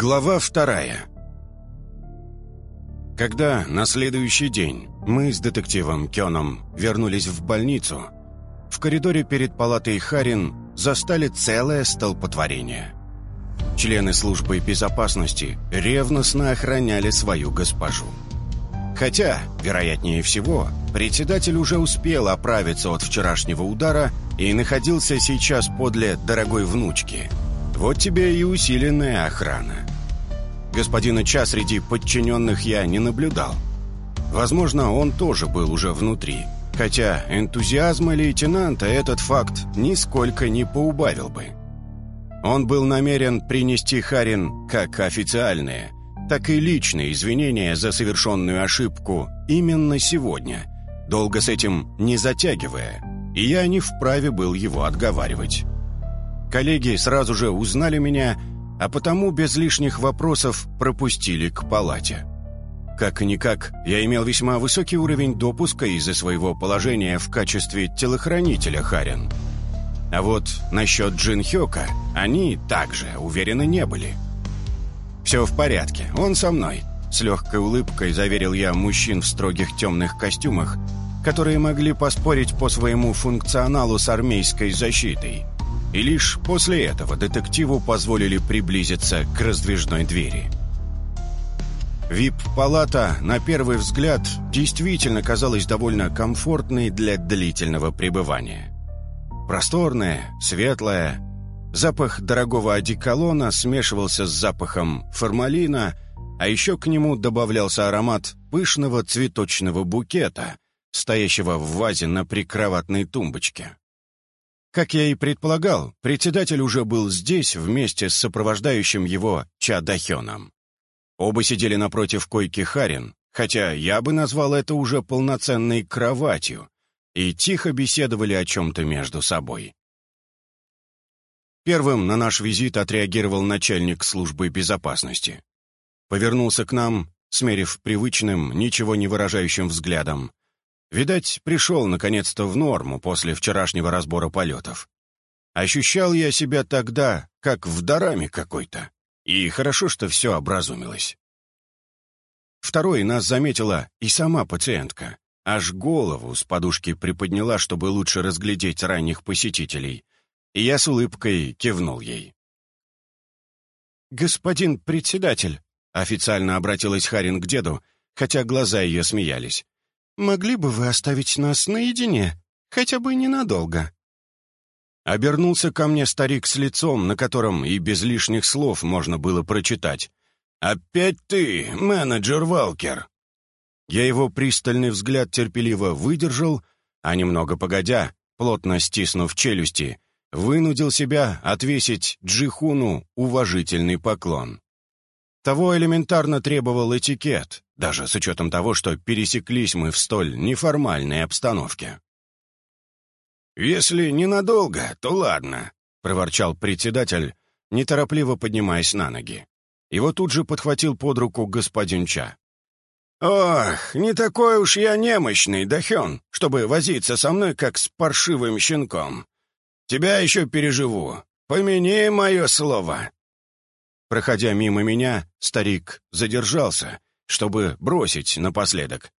Глава вторая Когда на следующий день мы с детективом Кёном вернулись в больницу, в коридоре перед палатой Харин застали целое столпотворение. Члены службы безопасности ревностно охраняли свою госпожу. Хотя, вероятнее всего, председатель уже успел оправиться от вчерашнего удара и находился сейчас подле дорогой внучки – вот тебе и усиленная охрана. Господина Ча среди подчиненных я не наблюдал. Возможно, он тоже был уже внутри, хотя энтузиазма лейтенанта этот факт нисколько не поубавил бы. Он был намерен принести Харин как официальные, так и личные извинения за совершенную ошибку именно сегодня, долго с этим не затягивая, и я не вправе был его отговаривать. Коллеги сразу же узнали меня, а потому без лишних вопросов пропустили к палате. Как-никак, я имел весьма высокий уровень допуска из-за своего положения в качестве телохранителя Харин. А вот насчет Джин Хёка они также уверены не были. «Все в порядке, он со мной», — с легкой улыбкой заверил я мужчин в строгих темных костюмах, которые могли поспорить по своему функционалу с армейской защитой — и лишь после этого детективу позволили приблизиться к раздвижной двери. ВИП-палата, на первый взгляд, действительно казалась довольно комфортной для длительного пребывания. Просторная, светлая, запах дорогого одеколона смешивался с запахом формалина, а еще к нему добавлялся аромат пышного цветочного букета, стоящего в вазе на прикроватной тумбочке. Как я и предполагал, председатель уже был здесь вместе с сопровождающим его Ча Дахёном. Оба сидели напротив койки Харин, хотя я бы назвал это уже полноценной кроватью, и тихо беседовали о чем-то между собой. Первым на наш визит отреагировал начальник службы безопасности. Повернулся к нам, смерив привычным, ничего не выражающим взглядом, Видать, пришел наконец-то в норму после вчерашнего разбора полетов. Ощущал я себя тогда, как в дараме какой-то. И хорошо, что все образумилось. Второй нас заметила и сама пациентка. Аж голову с подушки приподняла, чтобы лучше разглядеть ранних посетителей. И я с улыбкой кивнул ей. «Господин председатель», — официально обратилась Харин к деду, хотя глаза ее смеялись. Могли бы вы оставить нас наедине, хотя бы ненадолго?» Обернулся ко мне старик с лицом, на котором и без лишних слов можно было прочитать. «Опять ты, менеджер Валкер!» Я его пристальный взгляд терпеливо выдержал, а немного погодя, плотно стиснув челюсти, вынудил себя отвесить Джихуну уважительный поклон. Того элементарно требовал этикет, даже с учетом того, что пересеклись мы в столь неформальной обстановке. «Если ненадолго, то ладно», — проворчал председатель, неторопливо поднимаясь на ноги. Его тут же подхватил под руку господин Ча. «Ох, не такой уж я немощный, Дахен, чтобы возиться со мной, как с паршивым щенком. Тебя еще переживу. Помяни мое слово». Проходя мимо меня, старик задержался, чтобы бросить напоследок.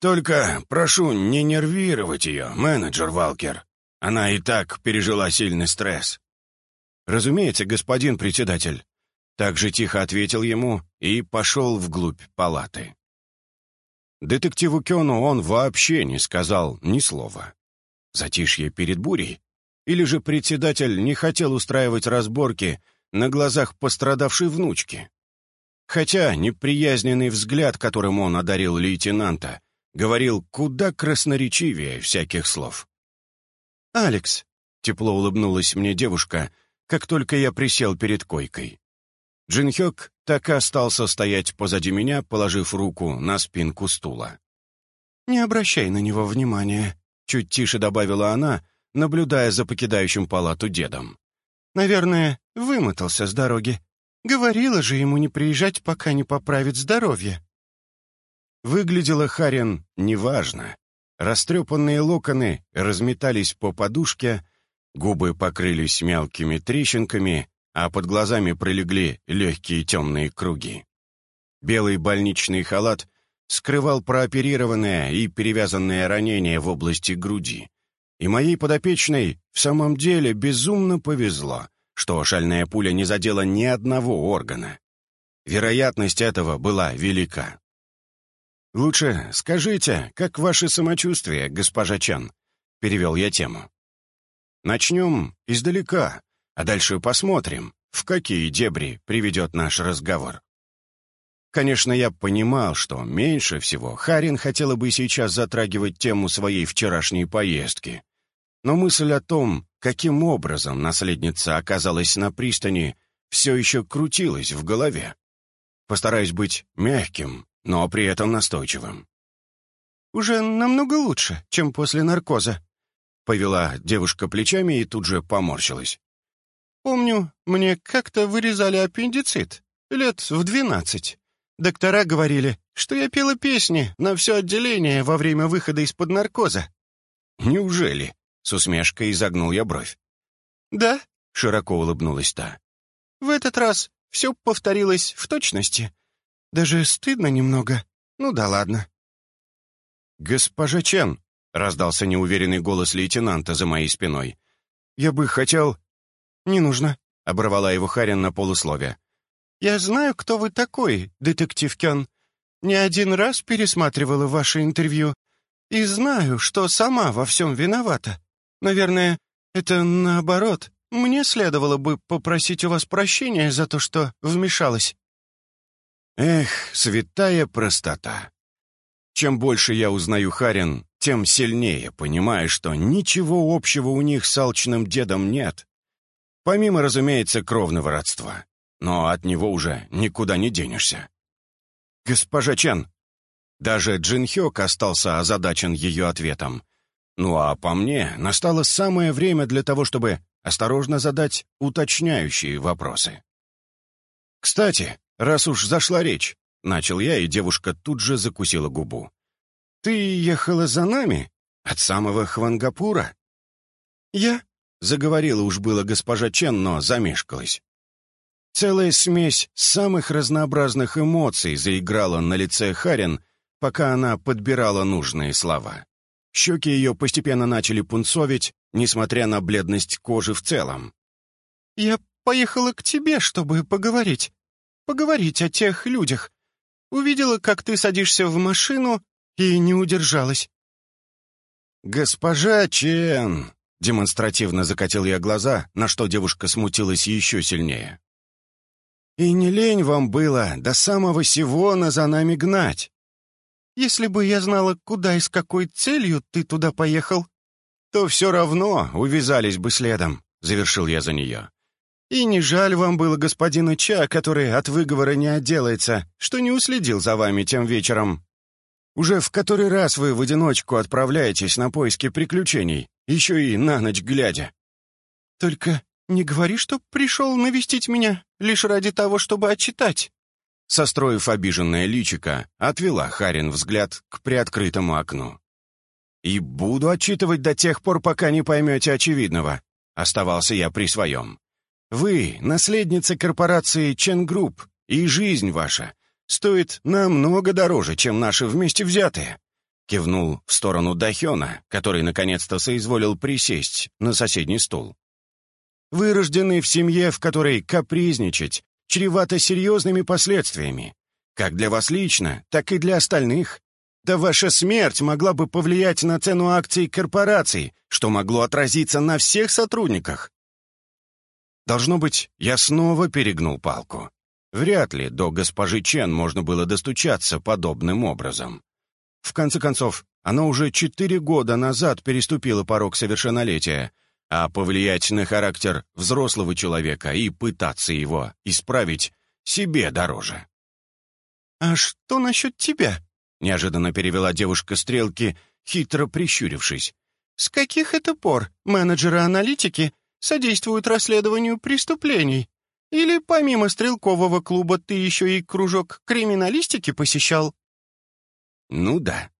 «Только прошу не нервировать ее, менеджер Валкер. Она и так пережила сильный стресс». «Разумеется, господин председатель». Так же тихо ответил ему и пошел вглубь палаты. Детективу Кёну он вообще не сказал ни слова. Затишье перед бурей? Или же председатель не хотел устраивать разборки на глазах пострадавшей внучки. Хотя неприязненный взгляд, которым он одарил лейтенанта, говорил куда красноречивее всяких слов. «Алекс», — тепло улыбнулась мне девушка, как только я присел перед койкой. Джин Хёк так и остался стоять позади меня, положив руку на спинку стула. «Не обращай на него внимания», — чуть тише добавила она, наблюдая за покидающим палату дедом. Наверное, вымотался с дороги. Говорила же ему не приезжать, пока не поправит здоровье. Выглядела Харин неважно. Растрепанные локоны разметались по подушке, губы покрылись мелкими трещинками, а под глазами пролегли легкие темные круги. Белый больничный халат скрывал прооперированное и перевязанное ранение в области груди. И моей подопечной в самом деле безумно повезло, что шальная пуля не задела ни одного органа. Вероятность этого была велика. «Лучше скажите, как ваше самочувствие, госпожа Чан?» — перевел я тему. «Начнем издалека, а дальше посмотрим, в какие дебри приведет наш разговор». Конечно, я понимал, что меньше всего Харин хотела бы сейчас затрагивать тему своей вчерашней поездки. Но мысль о том, каким образом наследница оказалась на пристани, все еще крутилась в голове. Постараюсь быть мягким, но при этом настойчивым. «Уже намного лучше, чем после наркоза», — повела девушка плечами и тут же поморщилась. «Помню, мне как-то вырезали аппендицит, лет в двенадцать. Доктора говорили, что я пела песни на все отделение во время выхода из-под наркоза». «Неужели?» — с усмешкой изогнул я бровь. «Да», — широко улыбнулась та. «В этот раз все повторилось в точности. Даже стыдно немного. Ну да ладно». «Госпожа Чен», — раздался неуверенный голос лейтенанта за моей спиной. «Я бы хотел...» «Не нужно», — оборвала его Харин на полусловие. «Я знаю, кто вы такой, детектив Кен. Не один раз пересматривала ваше интервью и знаю, что сама во всем виновата. Наверное, это наоборот. Мне следовало бы попросить у вас прощения за то, что вмешалась». Эх, святая простота. Чем больше я узнаю Харин, тем сильнее понимаю, что ничего общего у них с алчным дедом нет. Помимо, разумеется, кровного родства но от него уже никуда не денешься. «Госпожа Чен!» Даже Джин Хёк остался озадачен ее ответом. Ну а по мне, настало самое время для того, чтобы осторожно задать уточняющие вопросы. «Кстати, раз уж зашла речь», — начал я, и девушка тут же закусила губу. «Ты ехала за нами? От самого Хвангапура?» «Я?» — заговорила уж было госпожа Чен, но замешкалась. Целая смесь самых разнообразных эмоций заиграла на лице Харин, пока она подбирала нужные слова. Щеки ее постепенно начали пунцовить, несмотря на бледность кожи в целом. «Я поехала к тебе, чтобы поговорить. Поговорить о тех людях. Увидела, как ты садишься в машину, и не удержалась». «Госпожа Чен!» — демонстративно закатил я глаза, на что девушка смутилась еще сильнее. И не лень вам было до самого Сивона за нами гнать. Если бы я знала, куда и с какой целью ты туда поехал, то все равно увязались бы следом, — завершил я за нее. И не жаль вам было господина Ча, который от выговора не отделается, что не уследил за вами тем вечером. Уже в который раз вы в одиночку отправляетесь на поиски приключений, еще и на ночь глядя. Только «Не говори, что пришел навестить меня лишь ради того, чтобы отчитать». Состроив обиженное личико, отвела Харин взгляд к приоткрытому окну. «И буду отчитывать до тех пор, пока не поймете очевидного», — оставался я при своем. «Вы — наследница корпорации Чен Групп, и жизнь ваша стоит намного дороже, чем наши вместе взятые», — кивнул в сторону Дахена, который наконец-то соизволил присесть на соседний стул. Вы рождены в семье, в которой капризничать чревато серьезными последствиями. Как для вас лично, так и для остальных. Да ваша смерть могла бы повлиять на цену акций корпораций, что могло отразиться на всех сотрудниках. Должно быть, я снова перегнул палку. Вряд ли до госпожи Чен можно было достучаться подобным образом. В конце концов, она уже четыре года назад переступила порог совершеннолетия — а повлиять на характер взрослого человека и пытаться его исправить себе дороже. «А что насчет тебя?» — неожиданно перевела девушка стрелки, хитро прищурившись. «С каких это пор менеджеры-аналитики содействуют расследованию преступлений? Или помимо стрелкового клуба ты еще и кружок криминалистики посещал?» «Ну да.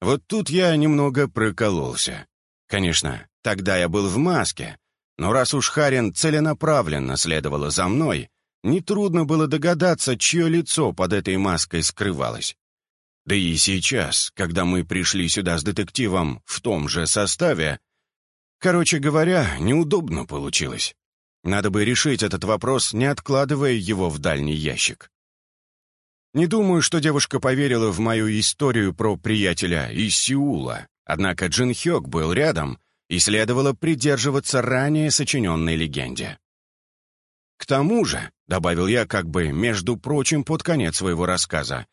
Вот тут я немного прокололся. Конечно, Тогда я был в маске, Но раз уж Харин целенаправленно следовала за мной, нетрудно было догадаться, чье лицо под этой маской скрывалось. Да и сейчас, когда мы пришли сюда с детективом в том же составе, короче говоря, неудобно получилось. Надо бы решить этот вопрос, не откладывая его в дальний ящик. Не думаю, что девушка поверила в мою историю про приятеля из Сеула, однако Джин Хёк был рядом, и следовало придерживаться ранее сочиненной легенде. К тому же, — добавил я как бы, между прочим, под конец своего рассказа,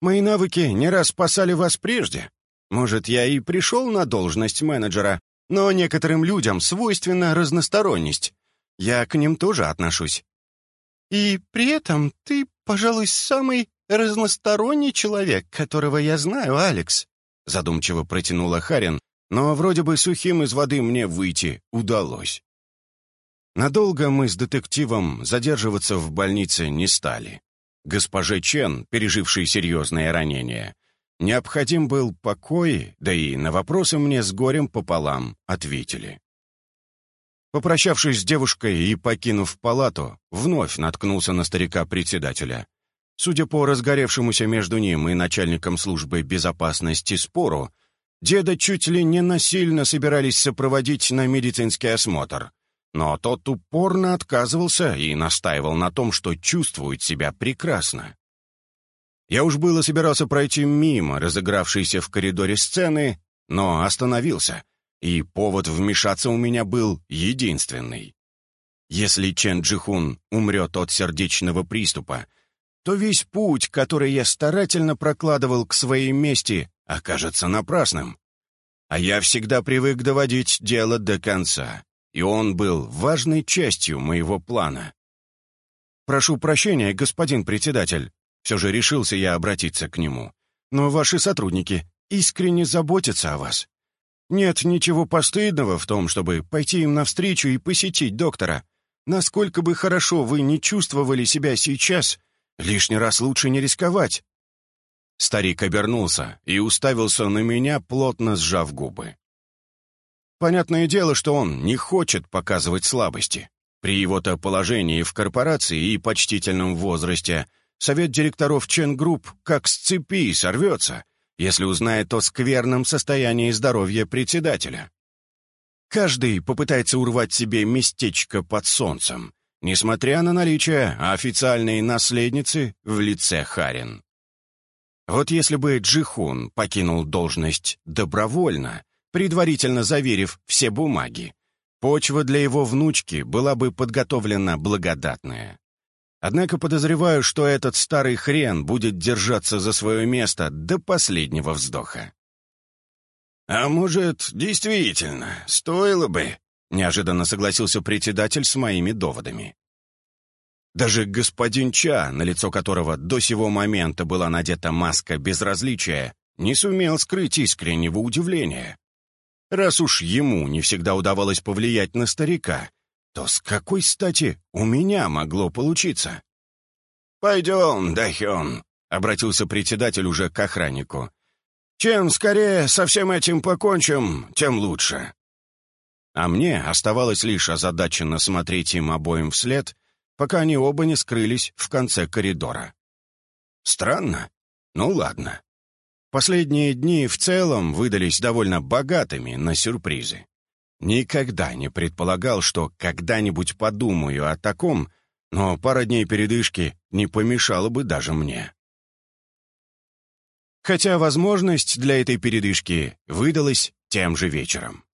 Мои навыки не раз спасали вас прежде. Может, я и пришел на должность менеджера, но некоторым людям свойственна разносторонность. Я к ним тоже отношусь. И при этом ты, пожалуй, самый разносторонний человек, которого я знаю, Алекс», задумчиво протянула Харин, но вроде бы сухим из воды мне выйти удалось. Надолго мы с детективом задерживаться в больнице не стали. Госпоже Чен, пережившей серьезное ранение, необходим был покой, да и на вопросы мне с горем пополам ответили. Попрощавшись с девушкой и покинув палату, вновь наткнулся на старика-председателя. Судя по разгоревшемуся между ним и начальником службы безопасности спору, деда чуть ли не насильно собирались сопроводить на медицинский осмотр, но тот упорно отказывался и настаивал на том, что чувствует себя прекрасно. Я уж было собирался пройти мимо разыгравшейся в коридоре сцены, но остановился, и повод вмешаться у меня был единственный. Если Чен Джихун умрет от сердечного приступа, то весь путь, который я старательно прокладывал к своей мести, окажется напрасным. А я всегда привык доводить дело до конца и он был важной частью моего плана. «Прошу прощения, господин председатель», все же решился я обратиться к нему, «но ваши сотрудники искренне заботятся о вас. Нет ничего постыдного в том, чтобы пойти им навстречу и посетить доктора. Насколько бы хорошо вы не чувствовали себя сейчас, лишний раз лучше не рисковать». Старик обернулся и уставился на меня, плотно сжав губы. Понятное дело, что он не хочет показывать слабости. При его-то положении в корпорации и почтительном возрасте совет директоров Чен Групп как с цепи сорвется, если узнает о скверном состоянии здоровья председателя. Каждый попытается урвать себе местечко под солнцем, несмотря на наличие официальной наследницы в лице Харин. Вот если бы Джихун покинул должность добровольно, предварительно заверив все бумаги. Почва для его внучки была бы подготовлена благодатная. Однако подозреваю, что этот старый хрен будет держаться за свое место до последнего вздоха. «А может, действительно, стоило бы?» — неожиданно согласился председатель с моими доводами. Даже господин Ча, на лицо которого до сего момента была надета маска безразличия, не сумел скрыть искреннего удивления. Раз уж ему не всегда удавалось повлиять на старика, то с какой стати у меня могло получиться? «Пойдем, Дахён», — обратился председатель уже к охраннику. «Чем скорее со всем этим покончим, тем лучше». А мне оставалось лишь озадаченно смотреть им обоим вслед, пока они оба не скрылись в конце коридора. Странно? Ну ладно. Последние дни в целом выдались довольно богатыми на сюрпризы. Никогда не предполагал, что когда-нибудь подумаю о таком, но пара дней передышки не помешала бы даже мне. Хотя возможность для этой передышки выдалась тем же вечером.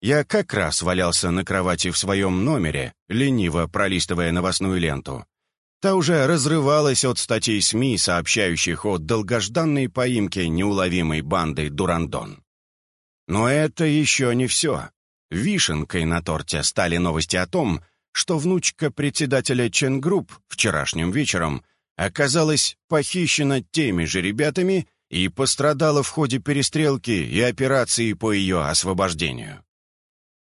Я как раз валялся на кровати в своем номере, лениво пролистывая новостную ленту, Та уже разрывалась от статей СМИ, сообщающих о долгожданной поимке неуловимой банды «Дурандон». Но это еще не все. Вишенкой на торте стали новости о том, что внучка председателя Ченгрупп вчерашним вечером оказалась похищена теми же ребятами и пострадала в ходе перестрелки и операции по ее освобождению.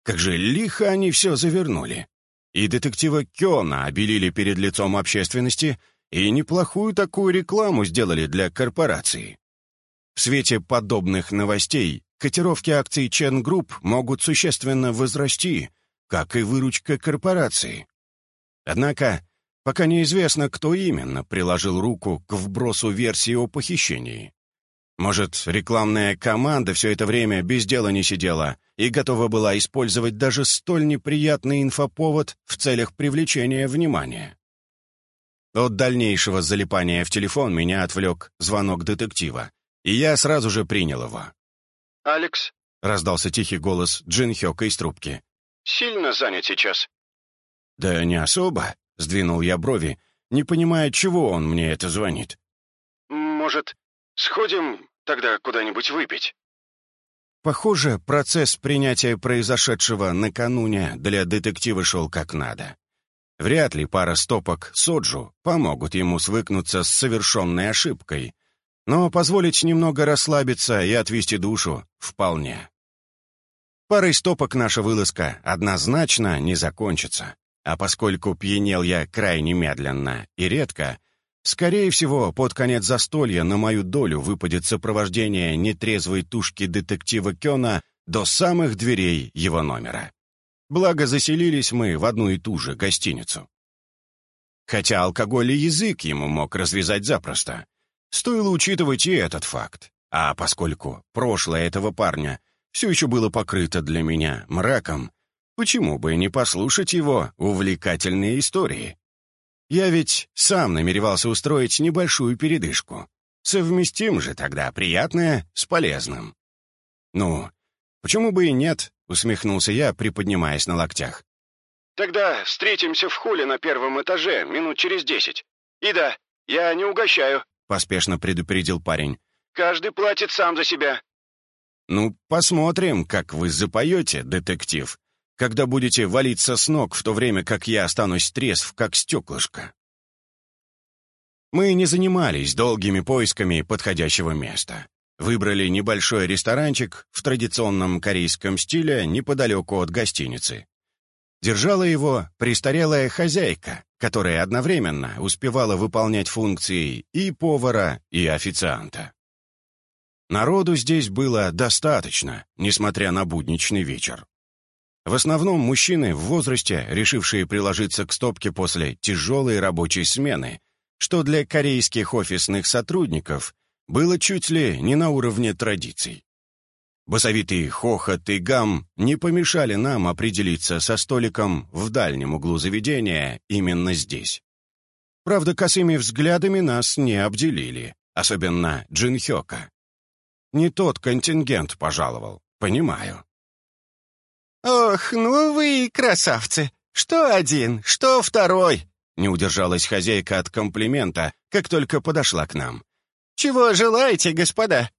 Как же лихо они все завернули и детектива Кёна обелили перед лицом общественности и неплохую такую рекламу сделали для корпорации. В свете подобных новостей котировки акций Чен Групп могут существенно возрасти, как и выручка корпорации. Однако, пока неизвестно, кто именно приложил руку к вбросу версии о похищении. Может, рекламная команда все это время без дела не сидела и готова была использовать даже столь неприятный инфоповод в целях привлечения внимания. От дальнейшего залипания в телефон меня отвлек звонок детектива, и я сразу же принял его. «Алекс?» — раздался тихий голос Джин Хёка из трубки. «Сильно занят сейчас?» «Да не особо», — сдвинул я брови, не понимая, чего он мне это звонит. «Может, сходим тогда куда-нибудь выпить?» Похоже, процесс принятия произошедшего накануне для детектива шел как надо. Вряд ли пара стопок соджу помогут ему свыкнуться с совершенной ошибкой, но позволить немного расслабиться и отвести душу вполне. Парой стопок наша вылазка однозначно не закончится, а поскольку пьянел я крайне медленно и редко, скорее всего, под конец застолья на мою долю выпадет сопровождение нетрезвой тушки детектива Кёна до самых дверей его номера. Благо, заселились мы в одну и ту же гостиницу. Хотя алкоголь и язык ему мог развязать запросто. Стоило учитывать и этот факт. А поскольку прошлое этого парня все еще было покрыто для меня мраком, почему бы не послушать его увлекательные истории? Я ведь сам намеревался устроить небольшую передышку. Совместим же тогда приятное с полезным. Ну, почему бы и нет, усмехнулся я, приподнимаясь на локтях. «Тогда встретимся в холле на первом этаже минут через десять. И да, я не угощаю», — поспешно предупредил парень. «Каждый платит сам за себя». «Ну, посмотрим, как вы запоете, детектив, когда будете валиться с ног, в то время как я останусь трезв, как стеклышко». Мы не занимались долгими поисками подходящего места. Выбрали небольшой ресторанчик в традиционном корейском стиле неподалеку от гостиницы. Держала его престарелая хозяйка, которая одновременно успевала выполнять функции и повара, и официанта. Народу здесь было достаточно, несмотря на будничный вечер. В основном мужчины в возрасте, решившие приложиться к стопке после тяжелой рабочей смены, что для корейских офисных сотрудников было чуть ли не на уровне традиций. Басовитый хохот и гам не помешали нам определиться со столиком в дальнем углу заведения именно здесь. Правда, косыми взглядами нас не обделили, особенно Джин Хёка. Не тот контингент пожаловал, понимаю. «Ох, ну вы красавцы! Что один, что второй!» Не удержалась хозяйка от комплимента, как только подошла к нам. «Чего желаете, господа?»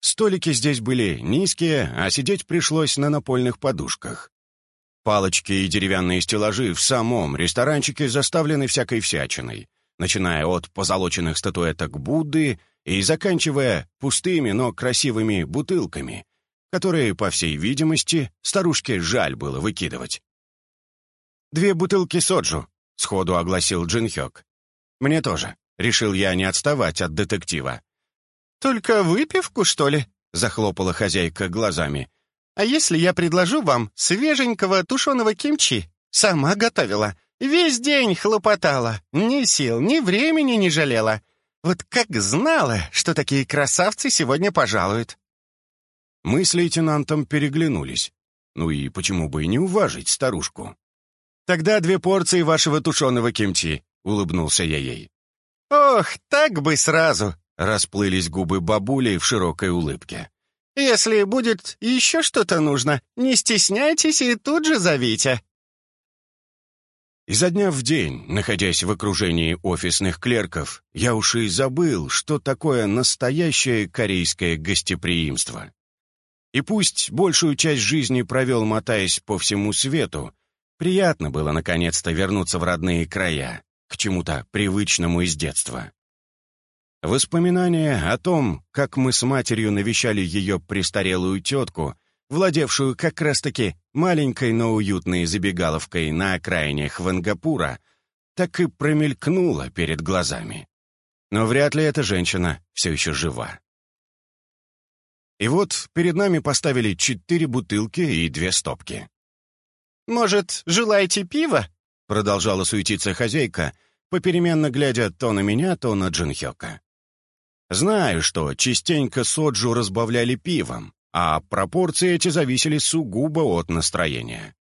Столики здесь были низкие, а сидеть пришлось на напольных подушках. Палочки и деревянные стеллажи в самом ресторанчике заставлены всякой всячиной, начиная от позолоченных статуэток Будды и заканчивая пустыми, но красивыми бутылками, которые, по всей видимости, старушке жаль было выкидывать. «Две бутылки соджу», — сходу огласил Джин Хёк. «Мне тоже», — решил я не отставать от детектива. «Только выпивку, что ли?» — захлопала хозяйка глазами. «А если я предложу вам свеженького тушеного кимчи? Сама готовила. Весь день хлопотала. Ни сил, ни времени не жалела. Вот как знала, что такие красавцы сегодня пожалуют». Мы с лейтенантом переглянулись. Ну и почему бы и не уважить старушку? «Тогда две порции вашего тушеного кимчи», — улыбнулся я ей. «Ох, так бы сразу!» Расплылись губы бабули в широкой улыбке. «Если будет еще что-то нужно, не стесняйтесь и тут же зовите». Изо дня в день, находясь в окружении офисных клерков, я уж и забыл, что такое настоящее корейское гостеприимство. И пусть большую часть жизни провел, мотаясь по всему свету, приятно было наконец-то вернуться в родные края, к чему-то привычному из детства. Воспоминания о том, как мы с матерью навещали ее престарелую тетку, владевшую как раз-таки маленькой, но уютной забегаловкой на окраине Хвангапура, так и промелькнуло перед глазами. Но вряд ли эта женщина все еще жива. И вот перед нами поставили четыре бутылки и две стопки. Может, желаете пива?» Продолжала суетиться хозяйка, попеременно глядя то на меня, то на Джинхёка. Знаю, что частенько соджу разбавляли пивом, а пропорции эти зависели сугубо от настроения.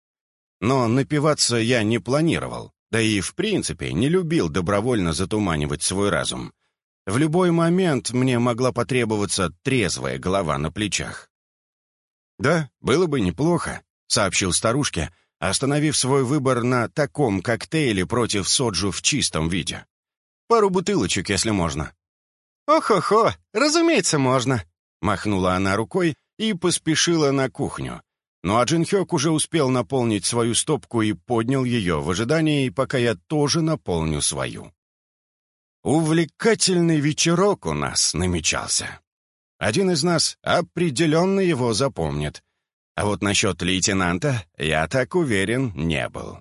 Но напиваться я не планировал, да и в принципе не любил добровольно затуманивать свой разум. В любой момент мне могла потребоваться трезвая голова на плечах. «Да, было бы неплохо», — сообщил старушке, остановив свой выбор на таком коктейле против соджу в чистом виде. «Пару бутылочек, если можно». «Ох-охо, разумеется, можно», — махнула она рукой и поспешила на кухню. Ну а Джин Хёк уже успел наполнить свою стопку и поднял ее в ожидании, пока я тоже наполню свою. Увлекательный вечерок у нас намечался. Один из нас определенно его запомнит. А вот насчет лейтенанта я так уверен не был.